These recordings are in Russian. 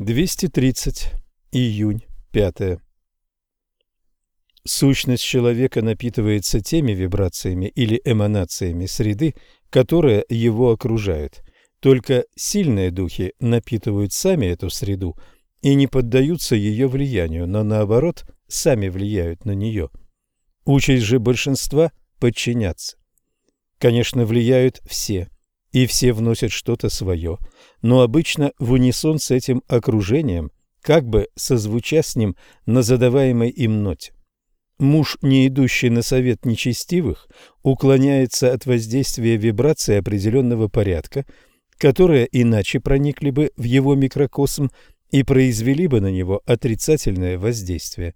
230. Июнь. 5. Сущность человека напитывается теми вибрациями или эманациями среды, которые его окружают. Только сильные духи напитывают сами эту среду и не поддаются ее влиянию, но наоборот, сами влияют на нее. Участь же большинства – подчиняться. Конечно, влияют все – и все вносят что-то свое, но обычно в унисон с этим окружением, как бы созвуча с ним на задаваемой им ноте. Муж, не идущий на совет нечестивых, уклоняется от воздействия вибраций определенного порядка, которые иначе проникли бы в его микрокосм и произвели бы на него отрицательное воздействие.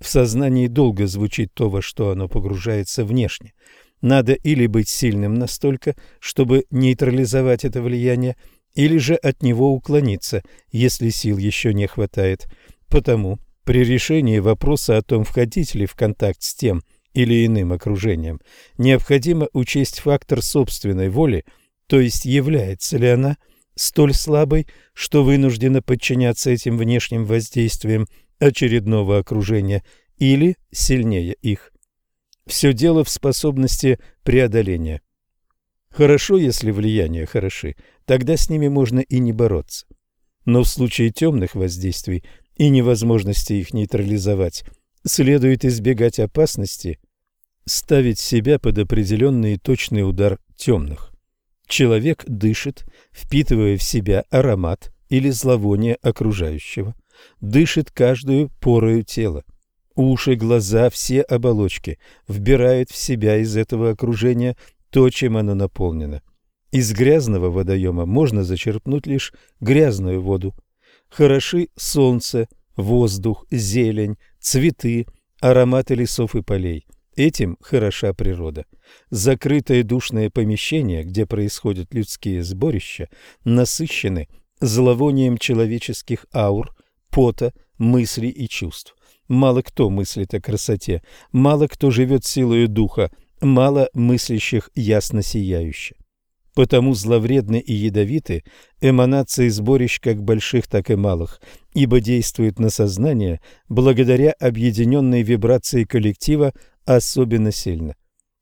В сознании долго звучит то, во что оно погружается внешне – надо или быть сильным настолько, чтобы нейтрализовать это влияние, или же от него уклониться, если сил еще не хватает. Потому при решении вопроса о том, входить ли в контакт с тем или иным окружением, необходимо учесть фактор собственной воли, то есть является ли она столь слабой, что вынуждена подчиняться этим внешним воздействиям очередного окружения, или сильнее их. Все дело в способности преодоления. Хорошо, если влияния хороши, тогда с ними можно и не бороться. Но в случае темных воздействий и невозможности их нейтрализовать, следует избегать опасности ставить себя под определенный точный удар темных. Человек дышит, впитывая в себя аромат или зловоние окружающего, дышит каждую порою тела. Уши, глаза, все оболочки вбирают в себя из этого окружения то, чем оно наполнено. Из грязного водоема можно зачерпнуть лишь грязную воду. Хороши солнце, воздух, зелень, цветы, ароматы лесов и полей. Этим хороша природа. Закрытые душные помещения, где происходят людские сборища, насыщены зловонием человеческих аур, пота, мыслей и чувств. Мало кто мыслит о красоте, мало кто живет силою духа, мало мыслящих ясно сияюще. Потому зловредны и ядовиты эманации сборищ как больших, так и малых, ибо действуют на сознание благодаря объединенной вибрации коллектива особенно сильно.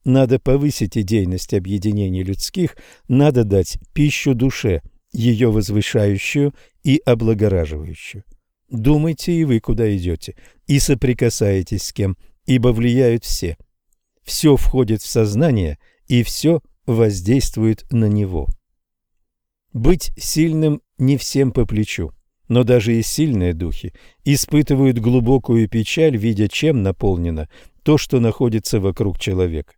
Надо повысить идейность объединений людских, надо дать пищу душе, ее возвышающую и облагораживающую. Думайте и вы, куда идете, и соприкасаетесь с кем, ибо влияют все. Все входит в сознание, и все воздействует на него. Быть сильным не всем по плечу, но даже и сильные духи испытывают глубокую печаль, видя, чем наполнено то, что находится вокруг человека.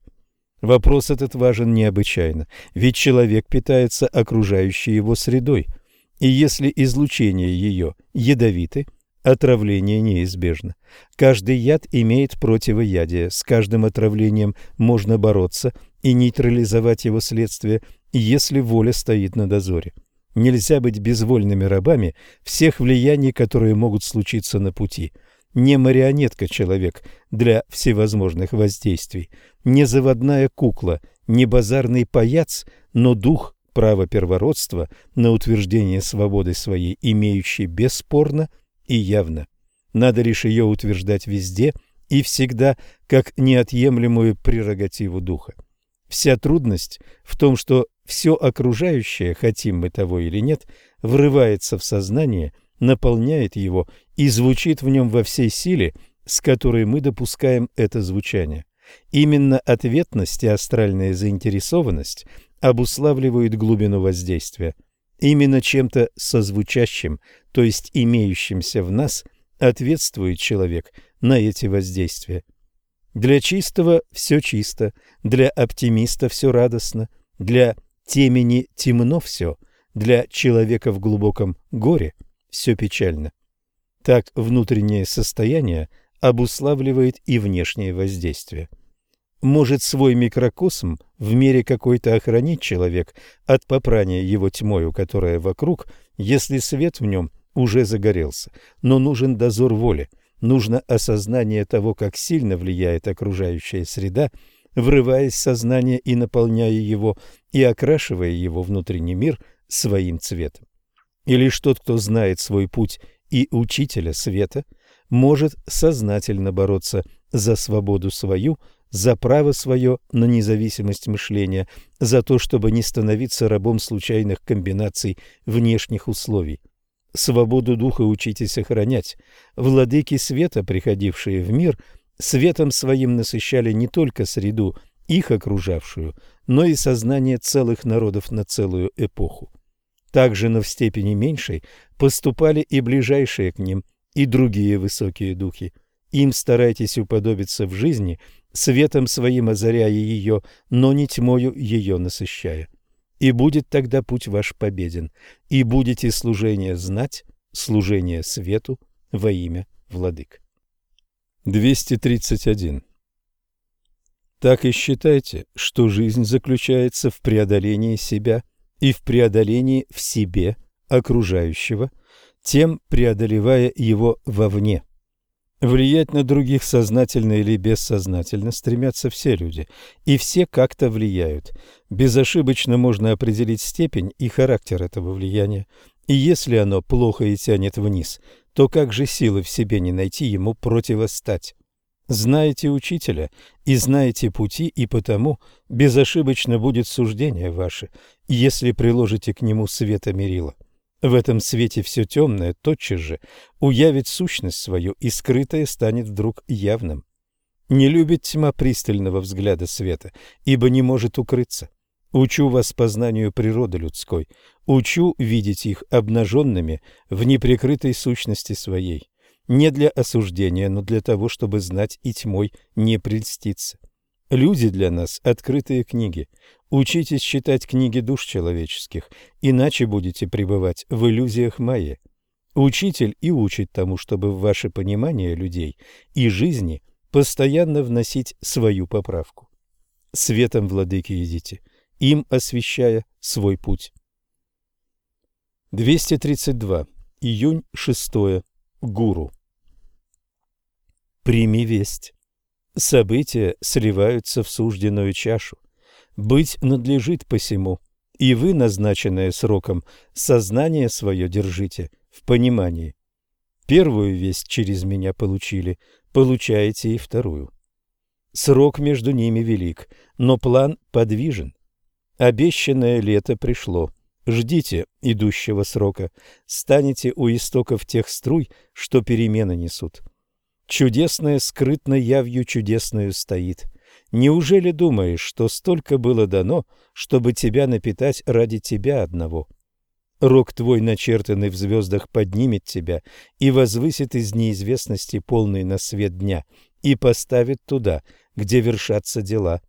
Вопрос этот важен необычайно, ведь человек питается окружающей его средой – и если излучение ее ядовиты, отравление неизбежно. Каждый яд имеет противоядие, с каждым отравлением можно бороться и нейтрализовать его следствие, если воля стоит на дозоре. Нельзя быть безвольными рабами всех влияний, которые могут случиться на пути. Не марионетка человек для всевозможных воздействий, не заводная кукла, не базарный паяц, но дух право первородства на утверждение свободы своей, имеющей бесспорно и явно. Надо лишь ее утверждать везде и всегда как неотъемлемую прерогативу духа. Вся трудность в том, что все окружающее, хотим мы того или нет, врывается в сознание, наполняет его и звучит в нем во всей силе, с которой мы допускаем это звучание. Именно ответность и астральная заинтересованность обуславливают глубину воздействия. Именно чем-то созвучащим, то есть имеющимся в нас, ответствует человек на эти воздействия. Для чистого все чисто, для оптимиста все радостно, для темени темно все, для человека в глубоком горе все печально. Так внутреннее состояние обуславливает и внешнее воздействие. Может свой микрокосм в мере какой-то охранить человек от попрания его тьмою, которая вокруг, если свет в нем уже загорелся. Но нужен дозор воли, нужно осознание того, как сильно влияет окружающая среда, врываясь в сознание и наполняя его, и окрашивая его внутренний мир своим цветом. И лишь тот, кто знает свой путь и учителя света, может сознательно бороться за свободу свою, за право свое на независимость мышления, за то, чтобы не становиться рабом случайных комбинаций внешних условий. Свободу духа учитесь охранять. Владыки света, приходившие в мир, светом своим насыщали не только среду, их окружавшую, но и сознание целых народов на целую эпоху. Также, но в степени меньшей, поступали и ближайшие к ним, и другие высокие духи. Им старайтесь уподобиться в жизни, светом своим озаряя ее, но не тьмою ее насыщая. И будет тогда путь ваш победен, и будете служение знать, служение свету во имя владык. 231. Так и считайте, что жизнь заключается в преодолении себя и в преодолении в себе окружающего, тем преодолевая его вовне. Влиять на других сознательно или бессознательно стремятся все люди, и все как-то влияют. Безошибочно можно определить степень и характер этого влияния, и если оно плохо и тянет вниз, то как же силы в себе не найти ему противостать? Знаете учителя и знаете пути, и потому безошибочно будет суждение ваше, если приложите к нему света мерила. В этом свете все темное тотчас же уявит сущность свою, и скрытое станет вдруг явным. Не любит тьма пристального взгляда света, ибо не может укрыться. Учу вас познанию природы людской, учу видеть их обнаженными в неприкрытой сущности своей, не для осуждения, но для того, чтобы знать и тьмой не прельститься. Люди для нас – открытые книги. Учитесь читать книги душ человеческих, иначе будете пребывать в иллюзиях майя. Учитель и учит тому, чтобы в ваше понимание людей и жизни постоянно вносить свою поправку. Светом владыки идите, им освещая свой путь. 232. Июнь 6. Гуру. Прими весть. События сливаются в сужденную чашу. Быть надлежит посему, и вы, назначенное сроком, сознание свое держите в понимании. Первую весть через меня получили, получаете и вторую. Срок между ними велик, но план подвижен. Обещанное лето пришло. Ждите идущего срока, станете у истоков тех струй, что перемены несут. Чудесное скрытно явью чудесную стоит. Неужели думаешь, что столько было дано, чтобы тебя напитать ради тебя одного? Рок твой, начертанный в звездах, поднимет тебя и возвысит из неизвестности полный на свет дня и поставит туда, где вершатся дела.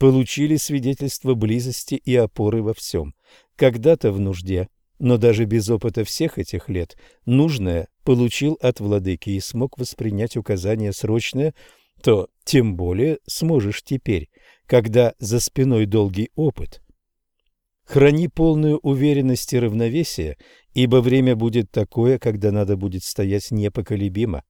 Получили свидетельство близости и опоры во всем. Когда-то в нужде но даже без опыта всех этих лет нужное получил от владыки и смог воспринять указание срочное, то тем более сможешь теперь, когда за спиной долгий опыт. Храни полную уверенность и равновесие, ибо время будет такое, когда надо будет стоять непоколебимо.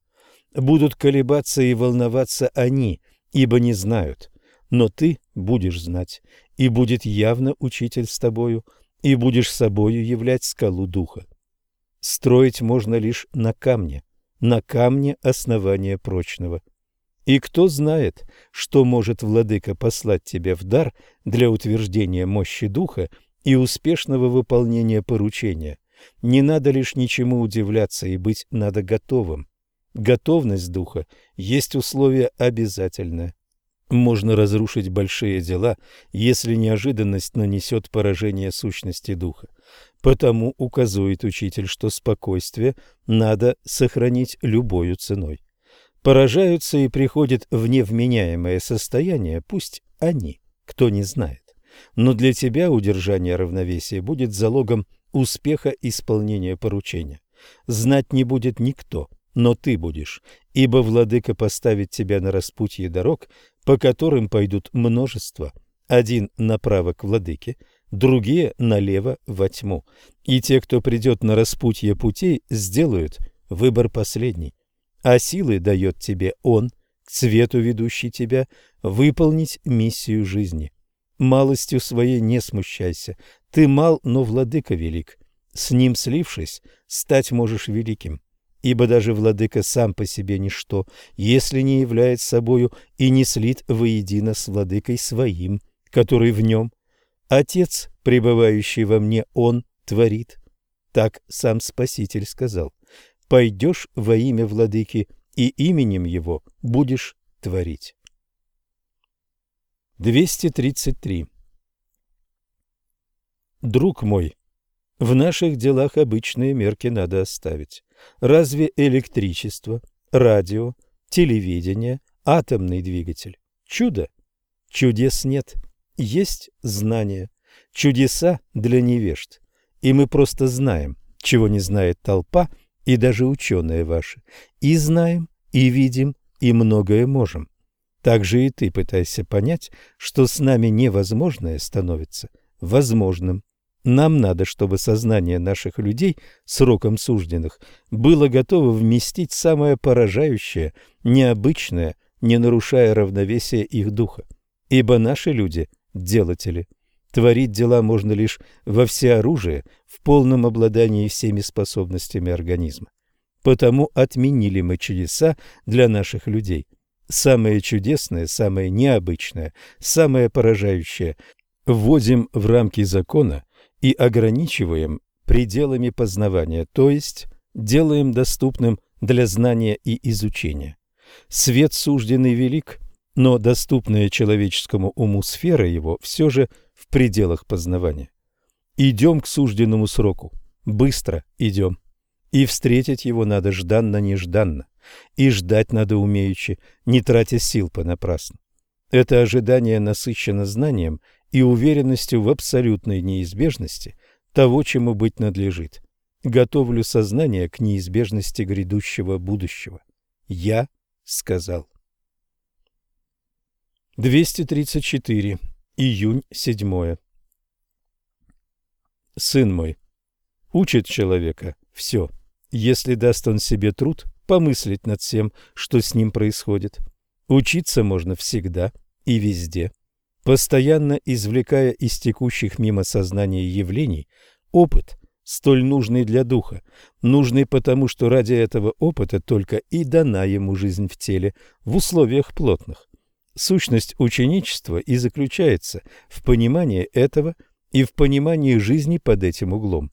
Будут колебаться и волноваться они, ибо не знают, но ты будешь знать, и будет явно учитель с тобою – и будешь собою являть скалу духа. Строить можно лишь на камне, на камне основания прочного. И кто знает, что может владыка послать тебе в дар для утверждения мощи духа и успешного выполнения поручения. Не надо лишь ничему удивляться и быть надо готовым. Готовность духа есть условие обязательное. Можно разрушить большие дела, если неожиданность нанесет поражение сущности духа. Потому указывает учитель, что спокойствие надо сохранить любою ценой. Поражаются и приходят в невменяемое состояние, пусть они, кто не знает. Но для тебя удержание равновесия будет залогом успеха исполнения поручения. Знать не будет никто, но ты будешь, ибо владыка поставит тебя на распутье дорог, по которым пойдут множество, один направо к владыке, другие налево во тьму. И те, кто придет на распутье путей, сделают выбор последний. А силы дает тебе он, к цвету ведущий тебя, выполнить миссию жизни. Малостью своей не смущайся, ты мал, но владыка велик, С ним слившись, стать можешь великим, ибо даже владыка сам по себе ничто, если не является собою и не слит воедино с владыкой своим, который в нем. Отец, пребывающий во мне, он творит. Так сам Спаситель сказал. Пойдешь во имя владыки, и именем его будешь творить. 233. Друг мой, в наших делах обычные мерки надо оставить. Разве электричество, радио, телевидение, атомный двигатель – чудо? Чудес нет, есть знание. Чудеса для невежд. И мы просто знаем, чего не знает толпа и даже ученые ваши. И знаем, и видим, и многое можем. Так же и ты пытайся понять, что с нами невозможное становится возможным. Нам надо, чтобы сознание наших людей, сроком сужденных, было готово вместить самое поражающее, необычное, не нарушая равновесия их духа. Ибо наши люди – делатели. Творить дела можно лишь во всеоружии, в полном обладании всеми способностями организма. Потому отменили мы чудеса для наших людей. Самое чудесное, самое необычное, самое поражающее вводим в рамки закона – и ограничиваем пределами познавания, то есть делаем доступным для знания и изучения. Свет сужденный велик, но доступная человеческому уму сфера его все же в пределах познавания. Идем к сужденному сроку, быстро идем, и встретить его надо жданно-нежданно, и ждать надо умеючи, не тратя сил понапрасну. Это ожидание насыщено знанием и уверенностью в абсолютной неизбежности того, чему быть надлежит. Готовлю сознание к неизбежности грядущего будущего. Я сказал. 234. Июнь 7. Сын мой, учит человека все, если даст он себе труд помыслить над всем, что с ним происходит. Учиться можно всегда и везде постоянно извлекая из текущих мимо сознания явлений опыт, столь нужный для духа, нужный потому, что ради этого опыта только и дана ему жизнь в теле в условиях плотных. Сущность ученичества и заключается в понимании этого и в понимании жизни под этим углом.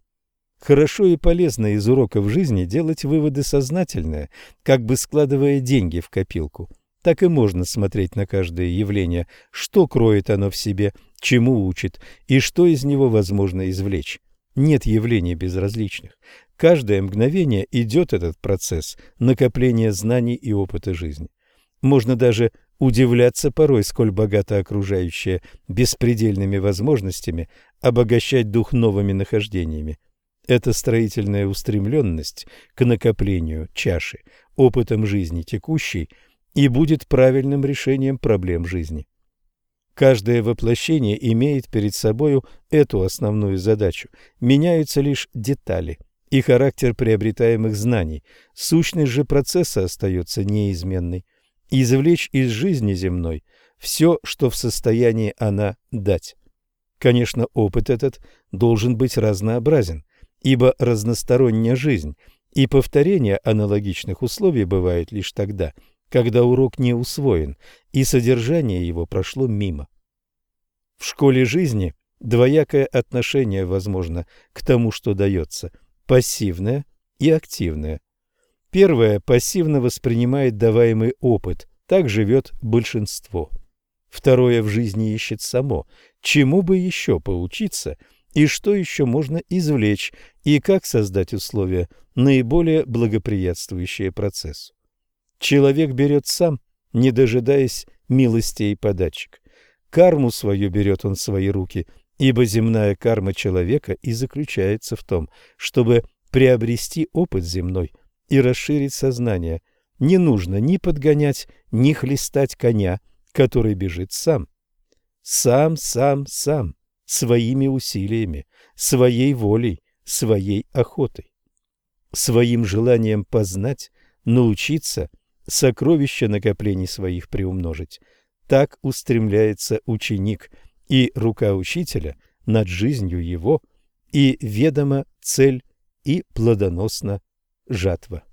Хорошо и полезно из уроков жизни делать выводы сознательные, как бы складывая деньги в копилку – так и можно смотреть на каждое явление, что кроет оно в себе, чему учит и что из него возможно извлечь. Нет явлений безразличных. Каждое мгновение идет этот процесс накопления знаний и опыта жизни. Можно даже удивляться порой, сколь богато окружающее беспредельными возможностями обогащать дух новыми нахождениями. Эта строительная устремленность к накоплению чаши опытом жизни текущей – и будет правильным решением проблем жизни. Каждое воплощение имеет перед собою эту основную задачу. Меняются лишь детали и характер приобретаемых знаний. Сущность же процесса остается неизменной. Извлечь из жизни земной все, что в состоянии она дать. Конечно, опыт этот должен быть разнообразен, ибо разносторонняя жизнь и повторение аналогичных условий бывает лишь тогда – когда урок не усвоен, и содержание его прошло мимо. В школе жизни двоякое отношение возможно к тому, что дается – пассивное и активное. Первое пассивно воспринимает даваемый опыт, так живет большинство. Второе в жизни ищет само, чему бы еще поучиться и что еще можно извлечь, и как создать условия, наиболее благоприятствующие процессу. Человек берет сам, не дожидаясь милостей подачек. Карму свою берет он в свои руки, ибо земная карма человека и заключается в том, чтобы приобрести опыт земной и расширить сознание. Не нужно ни подгонять, ни хлестать коня, который бежит сам. Сам, сам, сам, своими усилиями, своей волей, своей охотой, своим желанием познать, научиться – сокровища накоплений своих приумножить. Так устремляется ученик, и рука учителя над жизнью его и ведома цель, и плодоносна жатва.